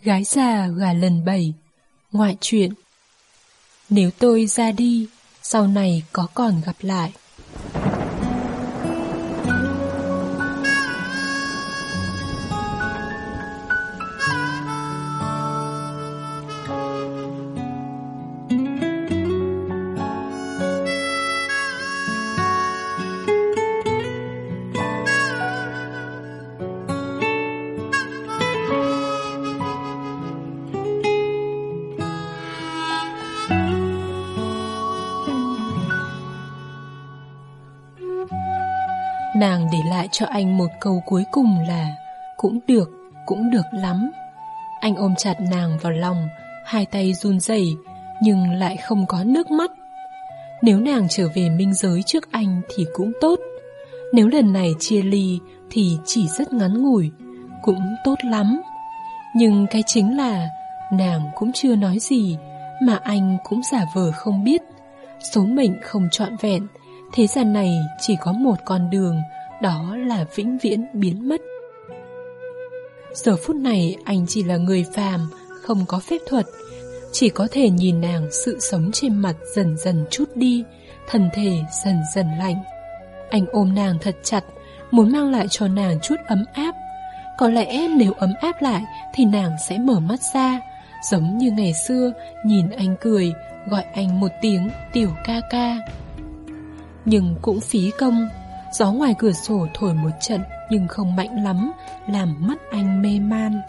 Gái già gà lần bảy. Ngoại chuyện Nếu tôi ra đi, Sau này có còn gặp lại. Nàng để lại cho anh một câu cuối cùng là Cũng được, cũng được lắm. Anh ôm chặt nàng vào lòng Hai tay run rẩy Nhưng lại không có nước mắt. Nếu nàng trở về minh giới trước anh Thì cũng tốt. Nếu lần này chia ly Thì chỉ rất ngắn ngủi Cũng tốt lắm. Nhưng cái chính là Nàng cũng chưa nói gì Mà anh cũng giả vờ không biết. Số mệnh không trọn vẹn Thế gian này chỉ có một con đường, đó là vĩnh viễn biến mất. Giờ phút này anh chỉ là người phàm, không có phép thuật, chỉ có thể nhìn nàng sự sống trên mặt dần dần chút đi, thân thể dần dần lạnh. Anh ôm nàng thật chặt, muốn mang lại cho nàng chút ấm áp. Có lẽ nếu ấm áp lại thì nàng sẽ mở mắt ra, giống như ngày xưa nhìn anh cười, gọi anh một tiếng tiểu ca ca nhưng cũng phí công. Gió ngoài cửa sổ thổi một trận nhưng không mạnh lắm, làm mắt anh mê man.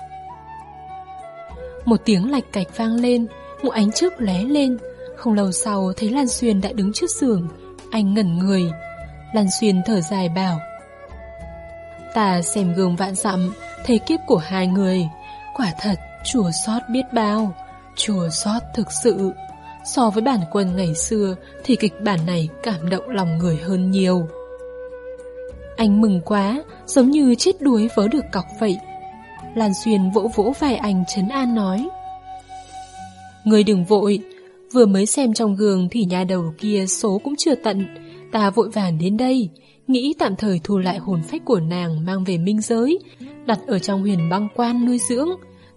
Một tiếng lạch cạch vang lên, một ánh chớp lé lên. Không lâu sau thấy Lan Xuyên đã đứng trước giường, anh ngẩn người. Lan Xuyên thở dài bảo. Ta xem gương vạn dặm, thấy kiếp của hai người. Quả thật, chùa xót biết bao, chùa xót thực sự. So với bản quân ngày xưa thì kịch bản này cảm động lòng người hơn nhiều. Anh mừng quá, giống như chết đuối vớ được cọc vậy. Lan Xuyên vỗ vỗ vai anh trấn an nói. Người đừng vội, vừa mới xem trong gương thì nhà đầu kia số cũng chưa tận. Ta vội vàng đến đây, nghĩ tạm thời thu lại hồn phách của nàng mang về minh giới, đặt ở trong huyền băng quan nuôi dưỡng.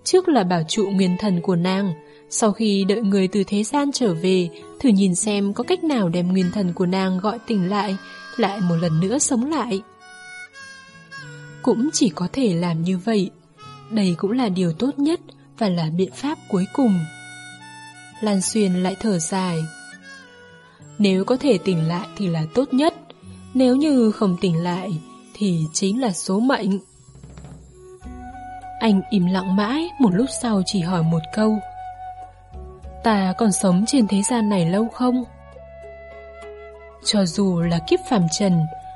Trước là bảo trụ nguyên thần của nàng, sau khi đợi người từ thế gian trở về, thử nhìn xem có cách nào đem nguyên thần của nàng gọi tỉnh lại, lại một lần nữa sống lại. Cũng chỉ có thể làm như vậy. Đây cũng là điều tốt nhất và là biện pháp cuối cùng. Lan Xuyên lại thở dài. Nếu có thể tỉnh lại thì là tốt nhất, nếu như không tỉnh lại thì chính là số mệnh. Anh im lặng mãi, một lúc sau chỉ hỏi một câu. Ta còn sống trên thế gian này lâu không? Cho dù là kiếp phàm trần,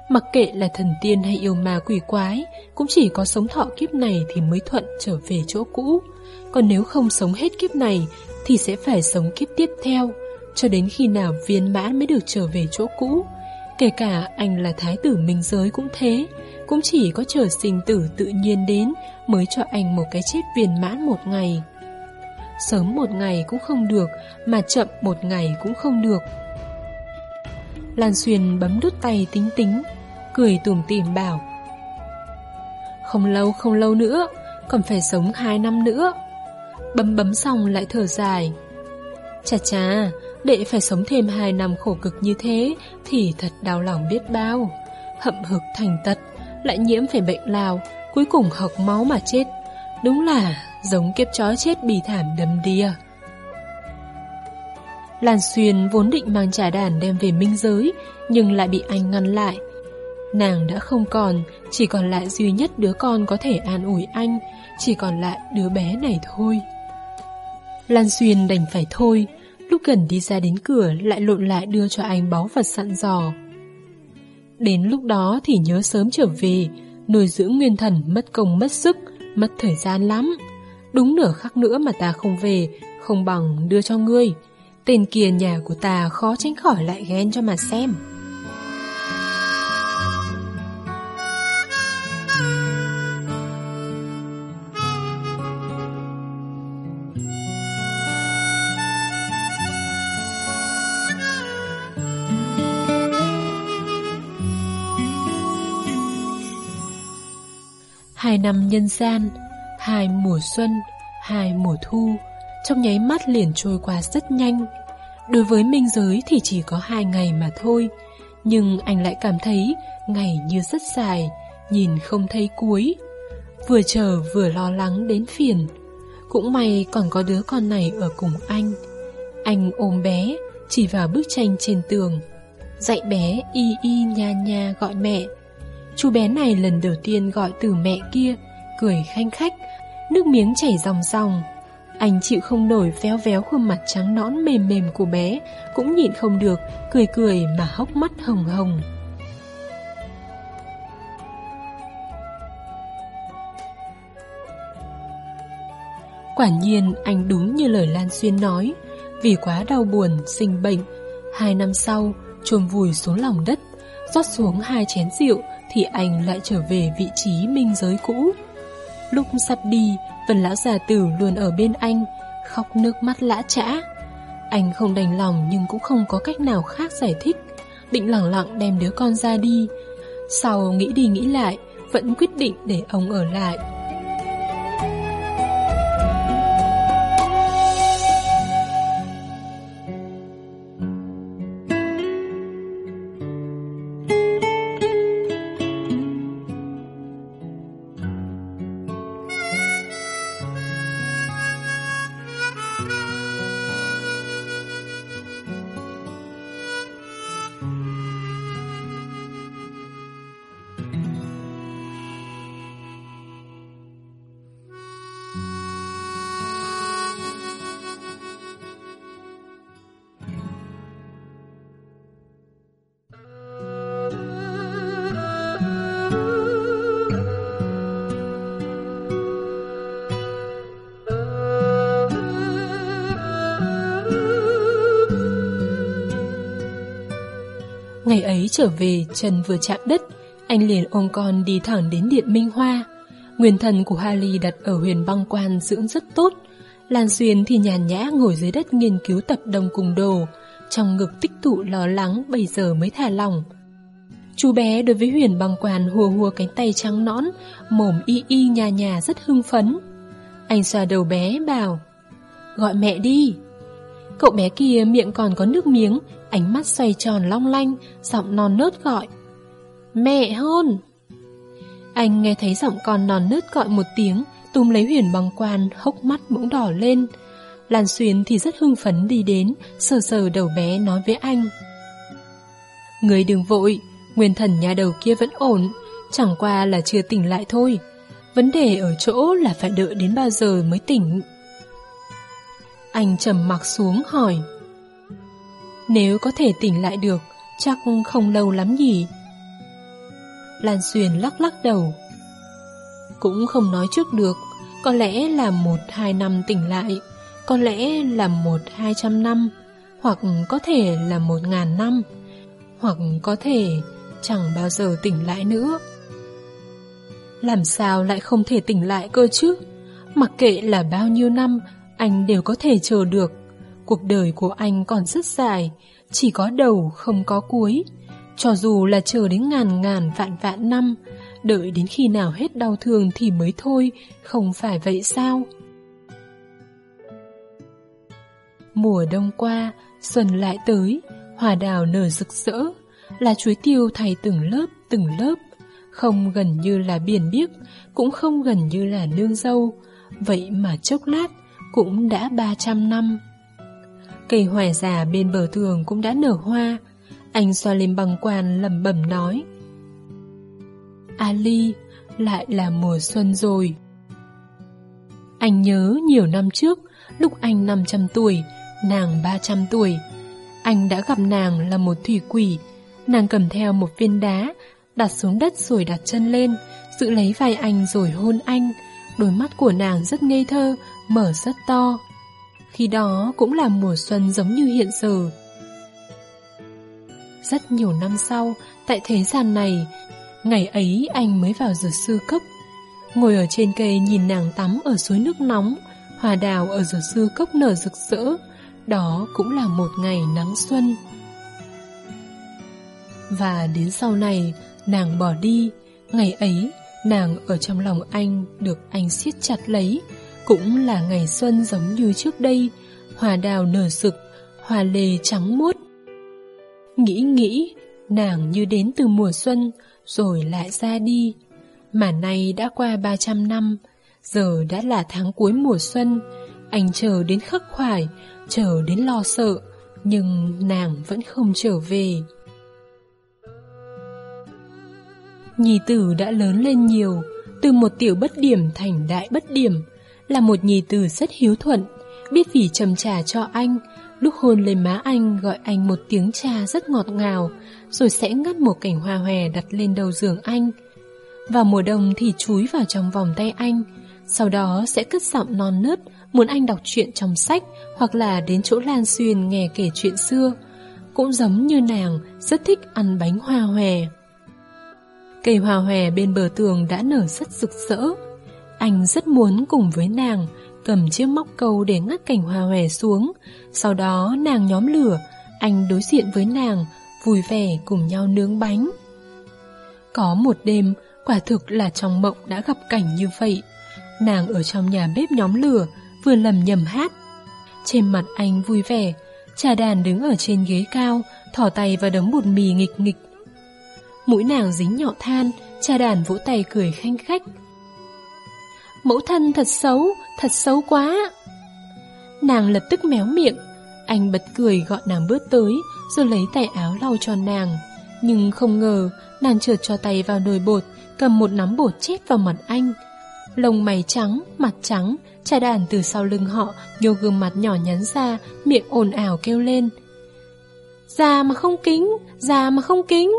mặc kệ là thần tiên hay yêu ma quỷ quái, cũng chỉ có sống thọ kiếp này thì mới thuận trở về chỗ cũ. Còn nếu không sống hết kiếp này, thì sẽ phải sống kiếp tiếp theo, cho đến khi nào viên mãn mới được trở về chỗ cũ. Kể cả anh là thái tử minh giới cũng thế, cũng chỉ có chờ sinh tử tự nhiên đến mới cho anh một cái chết viên mãn một ngày. Sớm một ngày cũng không được, Mà chậm một ngày cũng không được. Lan Xuyên bấm đút tay tính tính, Cười tủm tỉm bảo, Không lâu không lâu nữa, Còn phải sống hai năm nữa. Bấm bấm xong lại thở dài, Chà chà Đệ phải sống thêm hai năm khổ cực như thế Thì thật đau lòng biết bao. Hậm hực thành tật, Lại nhiễm phải bệnh lao, Cuối cùng học máu mà chết. Đúng là giống kiếp chó chết bì thảm đầm đìa. Lan Xuyên vốn định mang trà đàn đem về minh giới, nhưng lại bị anh ngăn lại. Nàng đã không còn, chỉ còn lại duy nhất đứa con có thể an ủi anh, chỉ còn lại đứa bé này thôi. Lan Xuyên đành phải thôi, lúc gần đi ra đến cửa lại lộn lại đưa cho anh báu vật sẵn dò. Đến lúc đó thì nhớ sớm trở về, nuôi dưỡng nguyên thần mất công mất sức, mất thời gian lắm. Đúng nửa khắc nữa mà ta không về, không bằng đưa cho ngươi. Tên kia nhà của ta khó tránh khỏi lại ghen cho mà xem. Hai năm nhân gian, hai mùa xuân, hai mùa thu, trong nháy mắt liền trôi qua rất nhanh. Đối với minh giới thì chỉ có hai ngày mà thôi, nhưng anh lại cảm thấy ngày như rất dài, nhìn không thấy cuối. Vừa chờ vừa lo lắng đến phiền. Cũng may còn có đứa con này ở cùng anh. Anh ôm bé, chỉ vào bức tranh trên tường. Dạy bé y y nha nha gọi mẹ. Chú bé này lần đầu tiên gọi từ mẹ kia, cười khanh khách, nước miếng chảy ròng ròng. Anh chịu không nổi véo véo khuôn mặt trắng nõn mềm mềm của bé, cũng nhịn không được, cười cười mà hốc mắt hồng hồng. Quả nhiên anh đúng như lời Lan Xuyên nói Vì quá đau buồn, sinh bệnh Hai năm sau, chôn vùi xuống lòng đất rót xuống hai chén rượu Thì anh lại trở về vị trí minh giới cũ Lúc sắp đi, Vân lão già tử luôn ở bên anh, Khóc nước mắt lã chã. Anh không đành lòng nhưng cũng không có cách nào khác giải thích. Định lặng lặng đem đứa con ra đi. Sau nghĩ đi nghĩ lại, Vẫn quyết định để ông ở lại. Trở về, chân vừa chạm đất, anh liền ôm con đi thẳng đến Điện Minh Hoa. Nguyên thần của Harry đặt ở huyền băng quan dưỡng rất tốt. Lan Xuyên thì nhàn nhã ngồi dưới đất nghiên cứu tập đồng cùng đồ, trong ngực tích tụ lo lắng bây giờ mới thả lòng. Chú bé đối với huyền băng quan hùa hùa cánh tay trắng nõn, mồm y y nhà nhà rất hưng phấn. Anh xoa đầu bé bảo, gọi mẹ đi. Cậu bé kia miệng còn có nước miếng, ánh mắt xoay tròn long lanh, giọng non nớt gọi. Mẹ hôn! Anh nghe thấy giọng con non nớt gọi một tiếng, túm lấy huyền bằng quan, hốc mắt bỗng đỏ lên. Lan Xuyên thì rất hưng phấn đi đến, sờ sờ đầu bé nói với anh. Người đừng vội, nguyên thần nhà đầu kia vẫn ổn, chẳng qua là chưa tỉnh lại thôi. Vấn đề ở chỗ là phải đợi đến bao giờ mới tỉnh. Anh trầm mặc xuống hỏi. Nếu có thể tỉnh lại được, chắc không lâu lắm nhỉ. Lan Xuyên lắc lắc đầu. Cũng không nói trước được, có lẽ là một hai năm tỉnh lại, có lẽ là một hai trăm năm, hoặc có thể là một ngàn năm, hoặc có thể chẳng bao giờ tỉnh lại nữa. Làm sao lại không thể tỉnh lại cơ chứ? Mặc kệ là bao nhiêu năm, anh đều có thể chờ được. Cuộc đời của anh còn rất dài, chỉ có đầu không có cuối. Cho dù là chờ đến ngàn ngàn vạn vạn năm, đợi đến khi nào hết đau thương thì mới thôi, không phải vậy sao? Mùa đông qua, xuân lại tới, hoa đào nở rực rỡ, là chuối tiêu thay từng lớp từng lớp, không gần như là biển biếc, cũng không gần như là nương dâu, vậy mà chốc lát cũng đã 300 năm. Cây hoài già bên bờ tường cũng đã nở hoa, anh xoa lên bằng quan lẩm bẩm nói. Ali, lại là mùa xuân rồi. Anh nhớ nhiều năm trước, lúc anh 500 tuổi, nàng 300 tuổi. Anh đã gặp nàng là một thủy quỷ, nàng cầm theo một viên đá, đặt xuống đất rồi đặt chân lên, giữ lấy vai anh rồi hôn anh. Đôi mắt của nàng rất ngây thơ, mở rất to. Khi đó cũng là mùa xuân giống như hiện giờ. Rất nhiều năm sau, tại thế gian này, ngày ấy anh mới vào dược sư cốc. Ngồi ở trên cây nhìn nàng tắm ở suối nước nóng, hòa đào ở dược sư cốc nở rực rỡ, đó cũng là một ngày nắng xuân. Và đến sau này, nàng bỏ đi, ngày ấy nàng ở trong lòng anh được anh siết chặt lấy, Cũng là ngày xuân giống như trước đây, hòa đào nở rực, hòa lê trắng muốt. Nghĩ nghĩ, nàng như đến từ mùa xuân, rồi lại ra đi. Mà nay đã qua 300 năm, giờ đã là tháng cuối mùa xuân, anh chờ đến khắc khoải, chờ đến lo sợ, nhưng nàng vẫn không trở về. Nhì tử đã lớn lên nhiều, từ một tiểu bất điểm thành đại bất điểm, là một nhì tử rất hiếu thuận, biết vì trầm trà cho anh, lúc hôn lên má anh gọi anh một tiếng trà rất ngọt ngào, rồi sẽ ngắt một cảnh hoa hòe đặt lên đầu giường anh. Vào mùa đông thì chúi vào trong vòng tay anh, sau đó sẽ cất giọng non nớt muốn anh đọc truyện trong sách hoặc là đến chỗ Lan Xuyên nghe kể chuyện xưa. Cũng giống như nàng rất thích ăn bánh hoa hòe. Cây hoa hòe bên bờ tường đã nở rất rực rỡ. Anh rất muốn cùng với nàng cầm chiếc móc câu để ngắt cành hoa hòe xuống. Sau đó nàng nhóm lửa, anh đối diện với nàng, vui vẻ cùng nhau nướng bánh. Có một đêm, quả thực là trong mộng đã gặp cảnh như vậy. Nàng ở trong nhà bếp nhóm lửa, vừa lầm nhầm hát. Trên mặt anh vui vẻ, trà đàn đứng ở trên ghế cao, thỏ tay vào đống bột mì nghịch nghịch. Mũi nàng dính nhọ than, cha đàn vỗ tay cười khanh khách. Mẫu thân thật xấu, thật xấu quá. Nàng lập tức méo miệng, anh bật cười gọi nàng bước tới, rồi lấy tay áo lau cho nàng. Nhưng không ngờ, nàng trượt cho tay vào nồi bột, cầm một nắm bột chết vào mặt anh. Lông mày trắng, mặt trắng, cha đàn từ sau lưng họ Nhô gương mặt nhỏ nhắn ra Miệng ồn ào kêu lên Già mà không kính Già mà không kính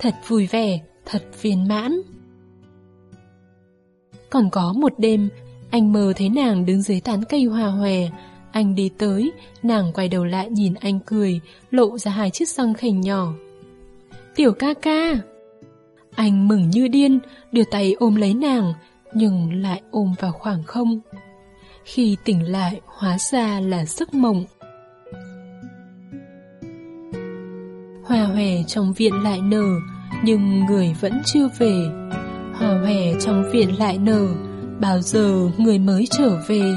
Thật vui vẻ, thật viên mãn Còn có một đêm Anh mơ thấy nàng đứng dưới tán cây hoa hòe Anh đi tới Nàng quay đầu lại nhìn anh cười Lộ ra hai chiếc răng khảnh nhỏ Tiểu ca ca Anh mừng như điên Đưa tay ôm lấy nàng nhưng lại ôm vào khoảng không. Khi tỉnh lại hóa ra là giấc mộng. Hoa hòe trong viện lại nở, nhưng người vẫn chưa về. Hoa hòe trong viện lại nở, bao giờ người mới trở về?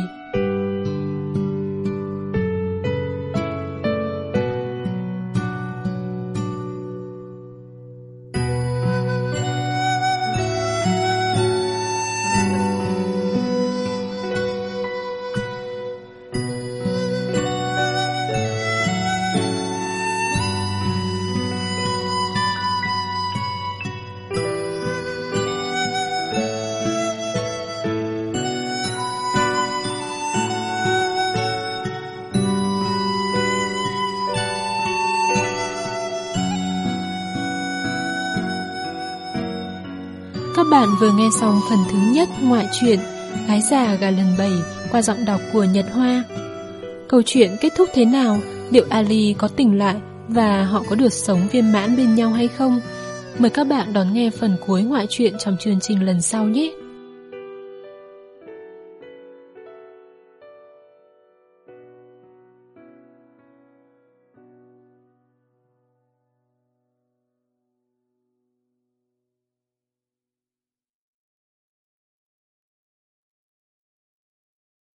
Bạn vừa nghe xong phần thứ nhất ngoại truyện Gái già gà lần bảy qua giọng đọc của Nhật Hoa. Câu chuyện kết thúc thế nào? Liệu Ali có tỉnh lại và họ có được sống viên mãn bên nhau hay không? Mời các bạn đón nghe phần cuối ngoại truyện trong chương trình lần sau nhé!